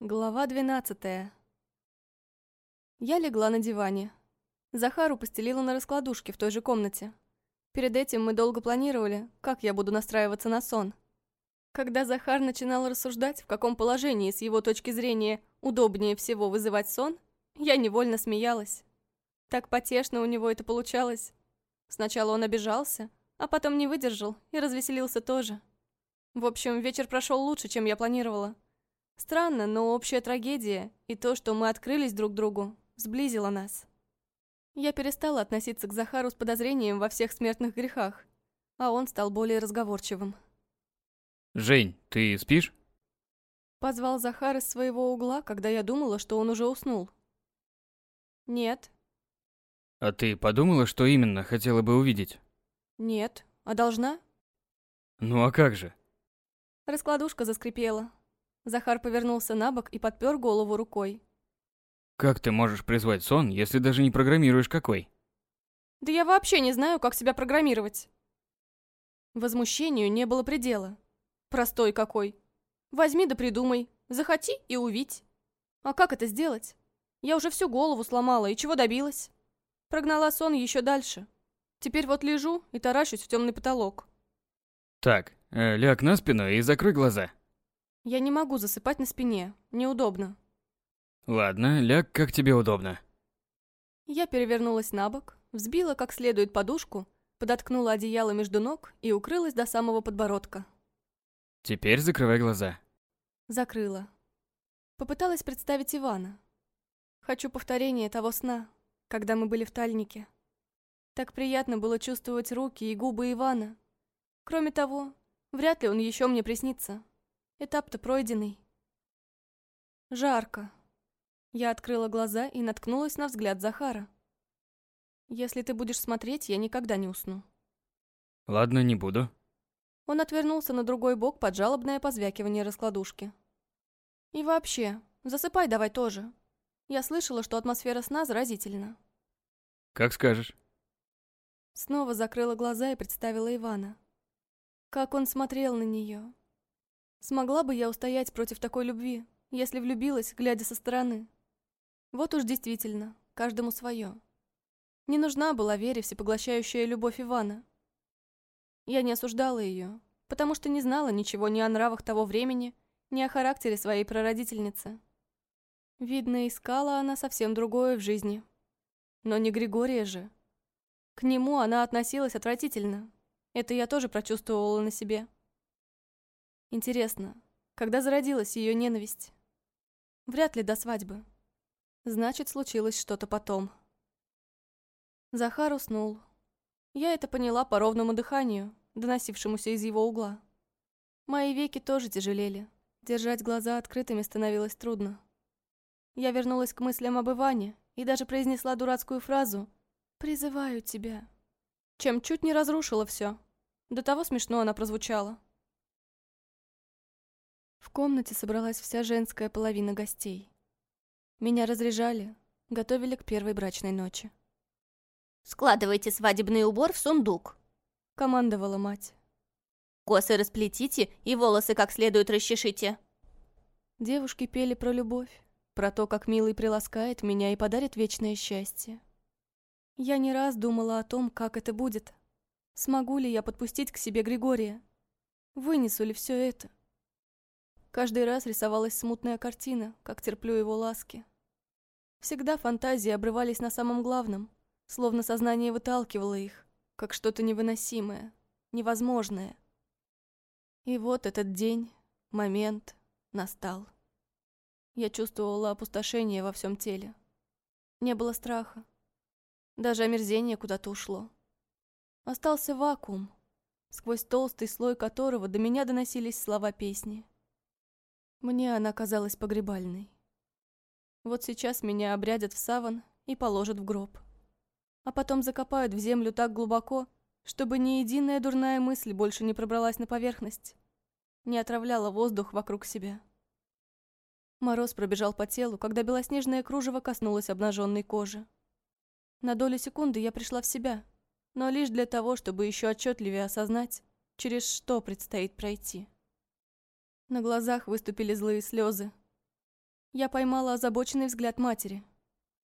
Глава двенадцатая. Я легла на диване. Захару постелила на раскладушке в той же комнате. Перед этим мы долго планировали, как я буду настраиваться на сон. Когда Захар начинал рассуждать, в каком положении, с его точки зрения, удобнее всего вызывать сон, я невольно смеялась. Так потешно у него это получалось. Сначала он обижался, а потом не выдержал и развеселился тоже. В общем, вечер прошел лучше, чем я планировала. Странно, но общая трагедия и то, что мы открылись друг другу, сблизило нас. Я перестала относиться к Захару с подозрением во всех смертных грехах, а он стал более разговорчивым. «Жень, ты спишь?» Позвал Захар из своего угла, когда я думала, что он уже уснул. «Нет». «А ты подумала, что именно хотела бы увидеть?» «Нет. А должна?» «Ну а как же?» Раскладушка заскрипела. Захар повернулся на бок и подпер голову рукой. «Как ты можешь призвать сон, если даже не программируешь какой?» «Да я вообще не знаю, как себя программировать». Возмущению не было предела. Простой какой. Возьми да придумай, захоти и увидь. А как это сделать? Я уже всю голову сломала, и чего добилась? Прогнала сон еще дальше. Теперь вот лежу и таращусь в темный потолок. «Так, э, ляг на спину и закрой глаза». Я не могу засыпать на спине, неудобно. Ладно, ляг как тебе удобно. Я перевернулась на бок, взбила как следует подушку, подоткнула одеяло между ног и укрылась до самого подбородка. Теперь закрывай глаза. Закрыла. Попыталась представить Ивана. Хочу повторения того сна, когда мы были в Тальнике. Так приятно было чувствовать руки и губы Ивана. Кроме того, вряд ли он еще мне приснится. Этап-то пройденный. Жарко. Я открыла глаза и наткнулась на взгляд Захара. Если ты будешь смотреть, я никогда не усну. Ладно, не буду. Он отвернулся на другой бок под жалобное позвякивание раскладушки. И вообще, засыпай давай тоже. Я слышала, что атмосфера сна заразительна. Как скажешь. Снова закрыла глаза и представила Ивана. Как он смотрел на нее, Смогла бы я устоять против такой любви, если влюбилась, глядя со стороны? Вот уж действительно, каждому свое. Не нужна была Вере всепоглощающая любовь Ивана. Я не осуждала ее, потому что не знала ничего ни о нравах того времени, ни о характере своей прародительницы. Видно, искала она совсем другое в жизни. Но не Григория же. К нему она относилась отвратительно. Это я тоже прочувствовала на себе. Интересно, когда зародилась ее ненависть? Вряд ли до свадьбы. Значит, случилось что-то потом. Захар уснул. Я это поняла по ровному дыханию, доносившемуся из его угла. Мои веки тоже тяжелели. Держать глаза открытыми становилось трудно. Я вернулась к мыслям об Иване и даже произнесла дурацкую фразу «Призываю тебя», чем чуть не разрушила все. До того смешно она прозвучала. В комнате собралась вся женская половина гостей. Меня разряжали, готовили к первой брачной ночи. «Складывайте свадебный убор в сундук», — командовала мать. «Косы расплетите и волосы как следует расчешите». Девушки пели про любовь, про то, как милый приласкает меня и подарит вечное счастье. Я не раз думала о том, как это будет. Смогу ли я подпустить к себе Григория? Вынесу ли все это? Каждый раз рисовалась смутная картина, как терплю его ласки. Всегда фантазии обрывались на самом главном, словно сознание выталкивало их, как что-то невыносимое, невозможное. И вот этот день, момент настал. Я чувствовала опустошение во всем теле. Не было страха. Даже омерзение куда-то ушло. Остался вакуум, сквозь толстый слой которого до меня доносились слова песни. Мне она казалась погребальной. Вот сейчас меня обрядят в саван и положат в гроб. А потом закопают в землю так глубоко, чтобы ни единая дурная мысль больше не пробралась на поверхность, не отравляла воздух вокруг себя. Мороз пробежал по телу, когда белоснежное кружево коснулось обнаженной кожи. На долю секунды я пришла в себя, но лишь для того, чтобы еще отчетливее осознать, через что предстоит пройти. На глазах выступили злые слезы. Я поймала озабоченный взгляд матери.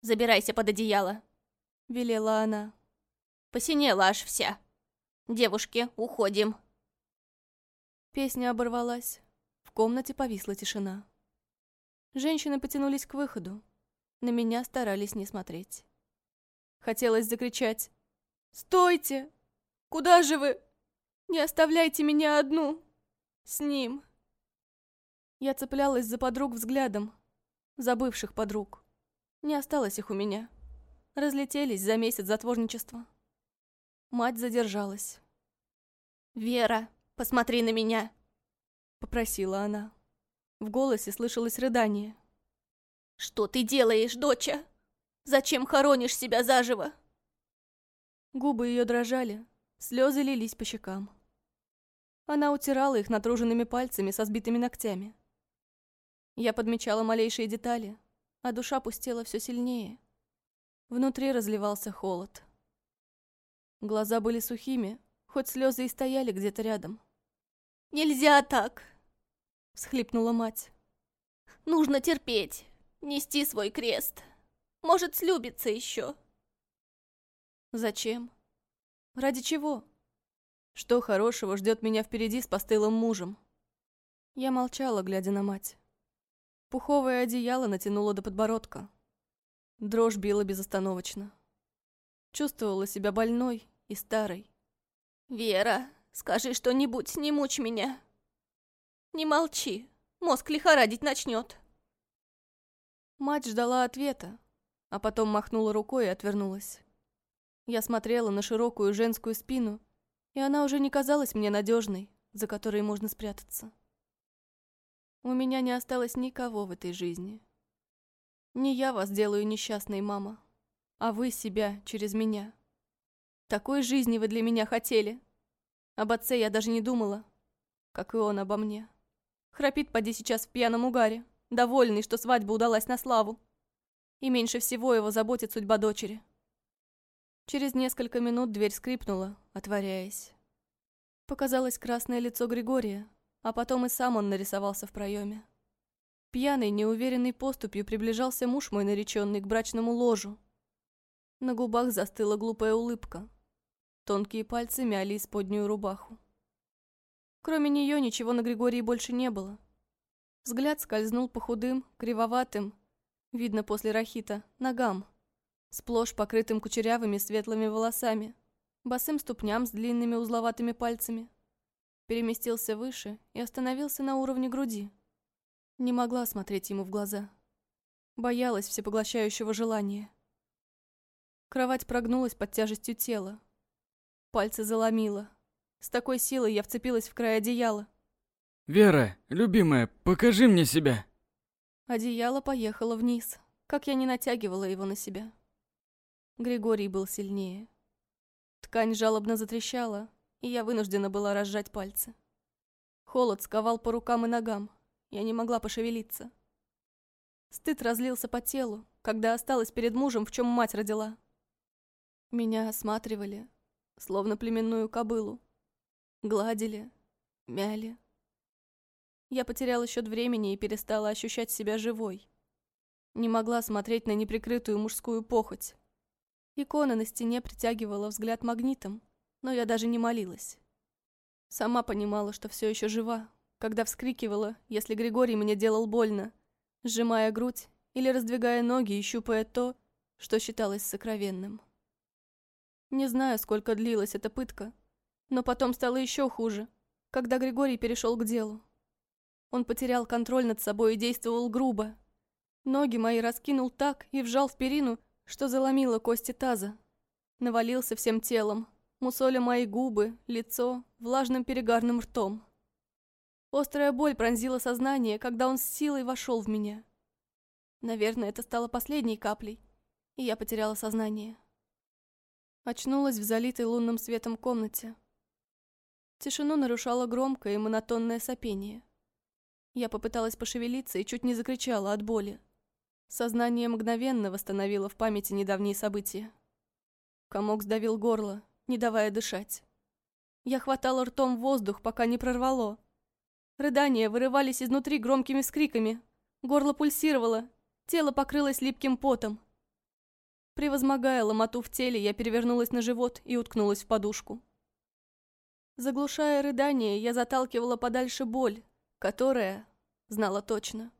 «Забирайся под одеяло», — велела она. «Посинела аж вся. Девушки, уходим». Песня оборвалась. В комнате повисла тишина. Женщины потянулись к выходу. На меня старались не смотреть. Хотелось закричать. «Стойте! Куда же вы? Не оставляйте меня одну! С ним!» Я цеплялась за подруг взглядом, за бывших подруг. Не осталось их у меня. Разлетелись за месяц затворничества. Мать задержалась. «Вера, посмотри на меня!» — попросила она. В голосе слышалось рыдание. «Что ты делаешь, доча? Зачем хоронишь себя заживо?» Губы ее дрожали, слезы лились по щекам. Она утирала их натруженными пальцами со сбитыми ногтями. Я подмечала малейшие детали, а душа пустела все сильнее. Внутри разливался холод. Глаза были сухими, хоть слезы и стояли где-то рядом. «Нельзя так!» — всхлипнула мать. «Нужно терпеть, нести свой крест. Может, слюбится еще». «Зачем? Ради чего? Что хорошего ждет меня впереди с постылым мужем?» Я молчала, глядя на мать. Пуховое одеяло натянуло до подбородка. Дрожь била безостановочно. Чувствовала себя больной и старой. «Вера, скажи что-нибудь, не мучь меня. Не молчи, мозг лихорадить начнет». Мать ждала ответа, а потом махнула рукой и отвернулась. Я смотрела на широкую женскую спину, и она уже не казалась мне надежной, за которой можно спрятаться. У меня не осталось никого в этой жизни. Не я вас делаю несчастной, мама, а вы себя через меня. Такой жизни вы для меня хотели. Об отце я даже не думала, как и он обо мне. Храпит поди сейчас в пьяном угаре, довольный, что свадьба удалась на славу. И меньше всего его заботит судьба дочери. Через несколько минут дверь скрипнула, отворяясь. Показалось красное лицо Григория, а потом и сам он нарисовался в проеме. Пьяный, неуверенной поступью приближался муж мой нареченный к брачному ложу. На губах застыла глупая улыбка. Тонкие пальцы мяли исподнюю рубаху. Кроме нее ничего на Григории больше не было. Взгляд скользнул по худым, кривоватым, видно после рахита, ногам, сплошь покрытым кучерявыми светлыми волосами, босым ступням с длинными узловатыми пальцами переместился выше и остановился на уровне груди. Не могла смотреть ему в глаза. Боялась всепоглощающего желания. Кровать прогнулась под тяжестью тела. Пальцы заломило. С такой силой я вцепилась в край одеяла. «Вера, любимая, покажи мне себя!» Одеяло поехало вниз, как я не натягивала его на себя. Григорий был сильнее. Ткань жалобно затрещала, и я вынуждена была разжать пальцы. Холод сковал по рукам и ногам, я не могла пошевелиться. Стыд разлился по телу, когда осталась перед мужем, в чем мать родила. Меня осматривали, словно племенную кобылу. Гладили, мяли. Я потеряла счет времени и перестала ощущать себя живой. Не могла смотреть на неприкрытую мужскую похоть. Икона на стене притягивала взгляд магнитом, но я даже не молилась. Сама понимала, что все еще жива, когда вскрикивала, если Григорий мне делал больно, сжимая грудь или раздвигая ноги и щупая то, что считалось сокровенным. Не знаю, сколько длилась эта пытка, но потом стало еще хуже, когда Григорий перешел к делу. Он потерял контроль над собой и действовал грубо. Ноги мои раскинул так и вжал в перину, что заломило кости таза. Навалился всем телом, мусоля мои губы, лицо, влажным перегарным ртом. Острая боль пронзила сознание, когда он с силой вошел в меня. Наверное, это стало последней каплей, и я потеряла сознание. Очнулась в залитой лунным светом комнате. Тишину нарушало громкое и монотонное сопение. Я попыталась пошевелиться и чуть не закричала от боли. Сознание мгновенно восстановило в памяти недавние события. Комок сдавил горло, не давая дышать. Я хватала ртом воздух, пока не прорвало. Рыдания вырывались изнутри громкими скриками, Горло пульсировало, тело покрылось липким потом. Превозмогая ломоту в теле, я перевернулась на живот и уткнулась в подушку. Заглушая рыдание, я заталкивала подальше боль, которая, знала точно,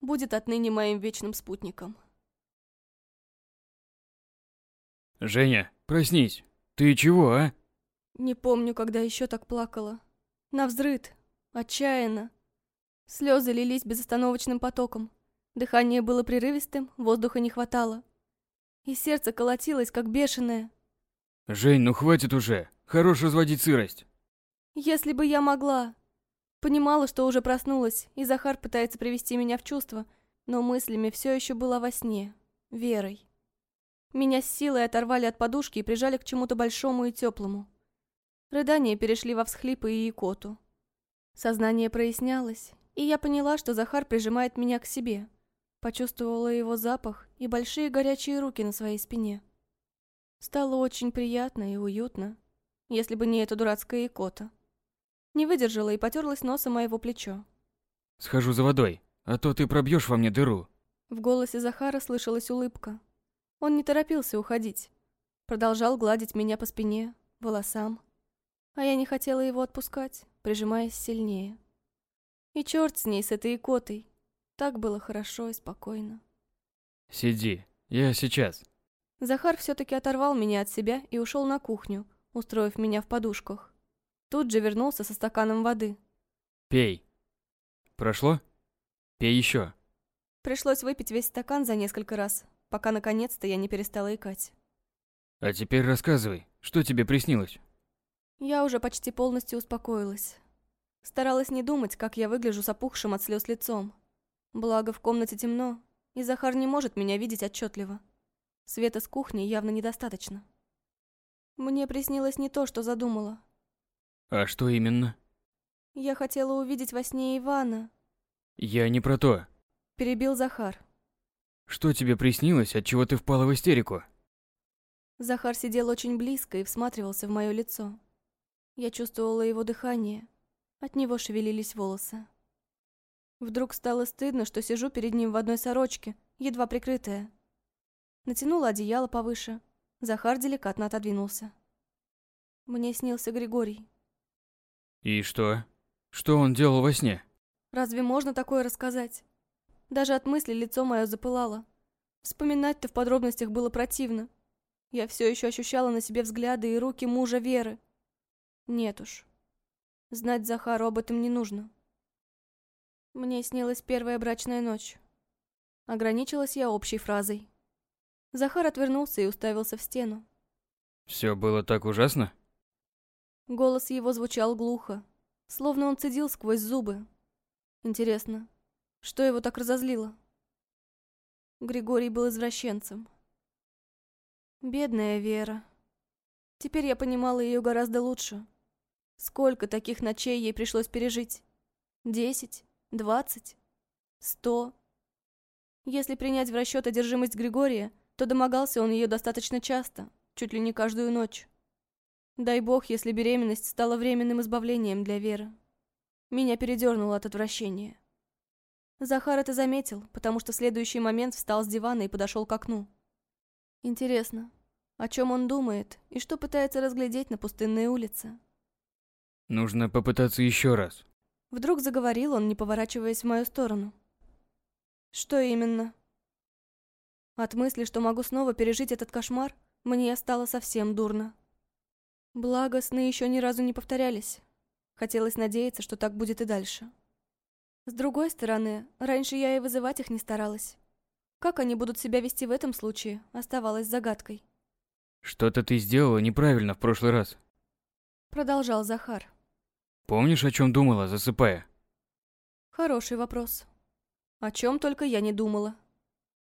будет отныне моим вечным спутником. Женя, проснись. Ты чего, а? Не помню, когда еще так плакала. Навзрыд, отчаянно. Слезы лились безостановочным потоком. Дыхание было прерывистым, воздуха не хватало. И сердце колотилось, как бешеное. Жень, ну хватит уже. Хорош разводить сырость. Если бы я могла. Понимала, что уже проснулась, и Захар пытается привести меня в чувство, но мыслями все еще была во сне, верой. Меня с силой оторвали от подушки и прижали к чему-то большому и теплому. Рыдания перешли во всхлипы и икоту. Сознание прояснялось, и я поняла, что Захар прижимает меня к себе. Почувствовала его запах и большие горячие руки на своей спине. Стало очень приятно и уютно, если бы не эта дурацкая икота. Не выдержала и потерлась носом моего плечо. Схожу за водой, а то ты пробьешь во мне дыру. В голосе Захара слышалась улыбка. Он не торопился уходить. Продолжал гладить меня по спине, волосам. А я не хотела его отпускать, прижимаясь сильнее. И черт с ней, с этой икотой. Так было хорошо и спокойно. Сиди, я сейчас. Захар все-таки оторвал меня от себя и ушел на кухню, устроив меня в подушках. Тут же вернулся со стаканом воды. Пей. Прошло? Пей еще. Пришлось выпить весь стакан за несколько раз, пока наконец-то я не перестала икать. А теперь рассказывай, что тебе приснилось? Я уже почти полностью успокоилась. Старалась не думать, как я выгляжу с опухшим от слез лицом. Благо, в комнате темно, и Захар не может меня видеть отчетливо. Света с кухни явно недостаточно. Мне приснилось не то, что задумала. А что именно? Я хотела увидеть во сне Ивана. Я не про то. Перебил Захар. Что тебе приснилось, от чего ты впала в истерику? Захар сидел очень близко и всматривался в мое лицо. Я чувствовала его дыхание, от него шевелились волосы. Вдруг стало стыдно, что сижу перед ним в одной сорочке, едва прикрытая. Натянула одеяло повыше. Захар деликатно отодвинулся. Мне снился Григорий. И что? Что он делал во сне? Разве можно такое рассказать? Даже от мысли лицо мое запылало. Вспоминать-то в подробностях было противно. Я все еще ощущала на себе взгляды и руки мужа Веры. Нет уж, Знать Захару об этом не нужно. Мне снилась первая брачная ночь. Ограничилась я общей фразой. Захар отвернулся и уставился в стену. Все было так ужасно? Голос его звучал глухо, словно он цедил сквозь зубы. Интересно, что его так разозлило? Григорий был извращенцем. Бедная Вера. Теперь я понимала ее гораздо лучше. Сколько таких ночей ей пришлось пережить? Десять? Двадцать? Сто? Если принять в расчет одержимость Григория, то домогался он ее достаточно часто, чуть ли не каждую ночь. Дай бог, если беременность стала временным избавлением для Веры. Меня передернуло от отвращения. Захар это заметил, потому что в следующий момент встал с дивана и подошел к окну. Интересно, о чем он думает и что пытается разглядеть на пустынной улице? Нужно попытаться еще раз. Вдруг заговорил он, не поворачиваясь в мою сторону. Что именно? От мысли, что могу снова пережить этот кошмар, мне стало совсем дурно. Благо, сны еще ни разу не повторялись. Хотелось надеяться, что так будет и дальше. С другой стороны, раньше я и вызывать их не старалась. Как они будут себя вести в этом случае, оставалось загадкой. Что-то ты сделала неправильно в прошлый раз. Продолжал Захар. Помнишь, о чем думала, засыпая? Хороший вопрос. О чем только я не думала.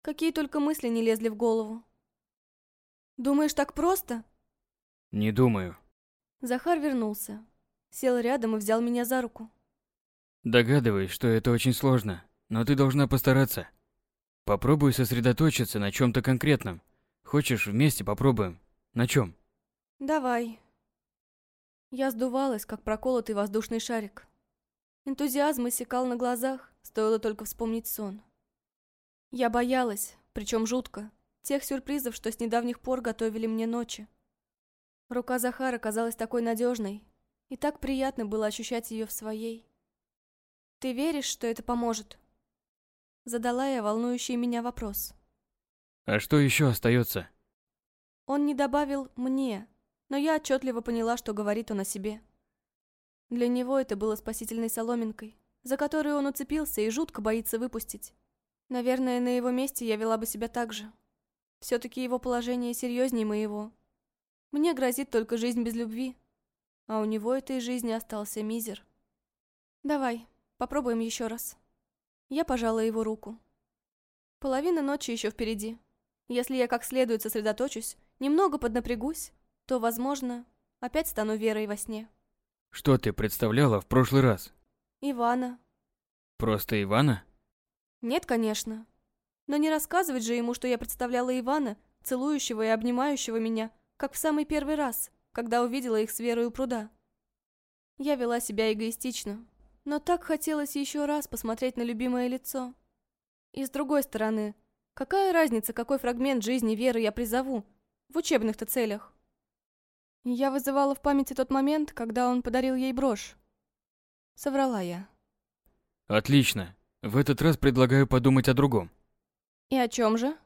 Какие только мысли не лезли в голову. Думаешь, так просто? Не думаю. Захар вернулся. Сел рядом и взял меня за руку. Догадываюсь, что это очень сложно, но ты должна постараться. Попробуй сосредоточиться на чем-то конкретном. Хочешь, вместе попробуем? На чем? Давай. Я сдувалась, как проколотый воздушный шарик. Энтузиазм иссякал на глазах, стоило только вспомнить сон. Я боялась, причем жутко, тех сюрпризов, что с недавних пор готовили мне ночи. Рука Захара казалась такой надежной, и так приятно было ощущать ее в своей. «Ты веришь, что это поможет?» Задала я волнующий меня вопрос. А что еще остается? Он не добавил «мне», но я отчетливо поняла, что говорит он о себе. Для него это было спасительной соломинкой, за которую он уцепился и жутко боится выпустить. Наверное, на его месте я вела бы себя так же. Все-таки его положение серьезнее моего. Мне грозит только жизнь без любви, а у него этой жизни остался мизер. Давай, попробуем еще раз. Я пожала его руку. Половина ночи еще впереди. Если я как следует сосредоточусь, немного поднапрягусь, то, возможно, опять стану Верой во сне. Что ты представляла в прошлый раз? Ивана. Просто Ивана? Нет, конечно. Но не рассказывать же ему, что я представляла Ивана, целующего и обнимающего меня, как в самый первый раз, когда увидела их с Верой у пруда. Я вела себя эгоистично, но так хотелось еще раз посмотреть на любимое лицо. И с другой стороны, какая разница, какой фрагмент жизни Веры я призову, в учебных-то целях? Я вызывала в памяти тот момент, когда он подарил ей брошь. Соврала я. Отлично. В этот раз предлагаю подумать о другом. И о чем же?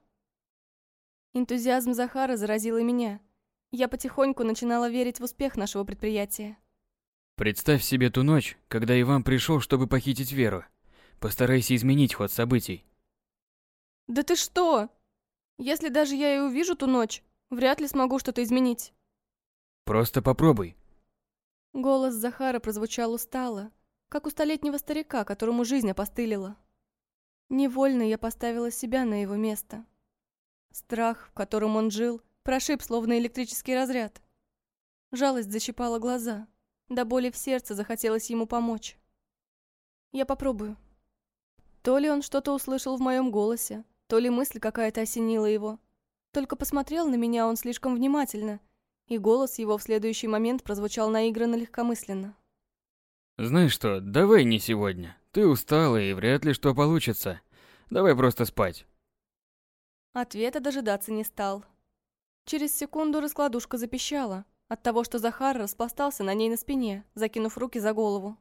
Энтузиазм Захара заразил и меня. Я потихоньку начинала верить в успех нашего предприятия. Представь себе ту ночь, когда Иван пришел, чтобы похитить Веру. Постарайся изменить ход событий. Да ты что? Если даже я и увижу ту ночь, вряд ли смогу что-то изменить. Просто попробуй. Голос Захара прозвучал устало, как у столетнего старика, которому жизнь опостылила. Невольно я поставила себя на его место. Страх, в котором он жил, прошиб словно электрический разряд. Жалость защипала глаза. До боли в сердце захотелось ему помочь. Я попробую. То ли он что-то услышал в моем голосе, то ли мысль какая-то осенила его. Только посмотрел на меня он слишком внимательно, и голос его в следующий момент прозвучал наигранно легкомысленно. Знаешь что, давай не сегодня. Ты устала и вряд ли что получится. Давай просто спать. Ответа дожидаться не стал. Через секунду раскладушка запищала от того, что Захар распластался на ней на спине, закинув руки за голову.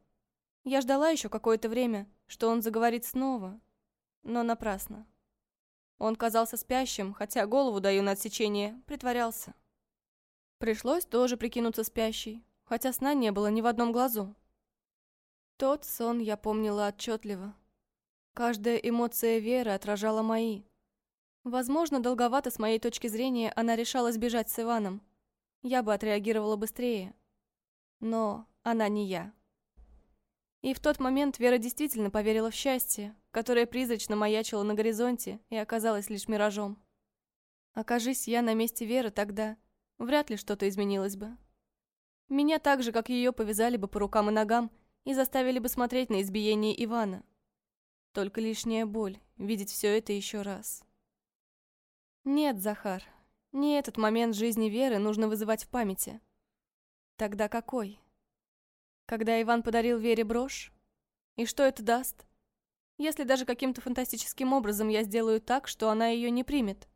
Я ждала еще какое-то время, что он заговорит снова, но напрасно. Он казался спящим, хотя голову даю на отсечение, притворялся. Пришлось тоже прикинуться спящей, хотя сна не было ни в одном глазу. Тот сон я помнила отчетливо. Каждая эмоция Веры отражала мои. Возможно, долговато с моей точки зрения она решала сбежать с Иваном. Я бы отреагировала быстрее. Но она не я. И в тот момент Вера действительно поверила в счастье, которое призрачно маячило на горизонте и оказалось лишь миражом. Окажись я на месте Веры тогда, вряд ли что-то изменилось бы. Меня так же, как ее, повязали бы по рукам и ногам и заставили бы смотреть на избиение Ивана. Только лишняя боль, видеть все это еще раз. Нет, Захар, не этот момент жизни Веры нужно вызывать в памяти. Тогда какой? Когда Иван подарил Вере брошь? И что это даст? Если даже каким-то фантастическим образом я сделаю так, что она ее не примет.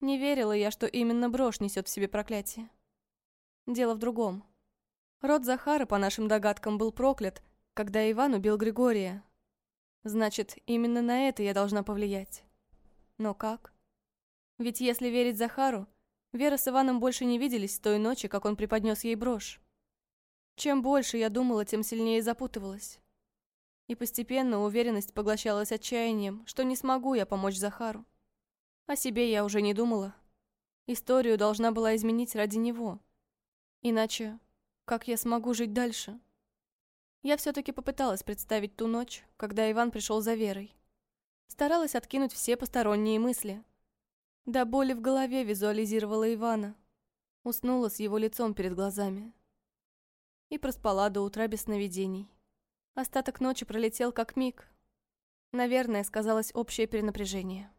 Не верила я, что именно брошь несет в себе проклятие. Дело в другом. Род Захара, по нашим догадкам, был проклят, когда Иван убил Григория. Значит, именно на это я должна повлиять. Но как? Ведь если верить Захару, Вера с Иваном больше не виделись с той ночи, как он преподнес ей брошь. Чем больше я думала, тем сильнее запутывалась. И постепенно уверенность поглощалась отчаянием, что не смогу я помочь Захару. О себе я уже не думала. Историю должна была изменить ради него. Иначе как я смогу жить дальше? Я все-таки попыталась представить ту ночь, когда Иван пришел за Верой. Старалась откинуть все посторонние мысли. До боли в голове визуализировала Ивана. Уснула с его лицом перед глазами. И проспала до утра без сновидений. Остаток ночи пролетел как миг. Наверное, сказалось общее перенапряжение.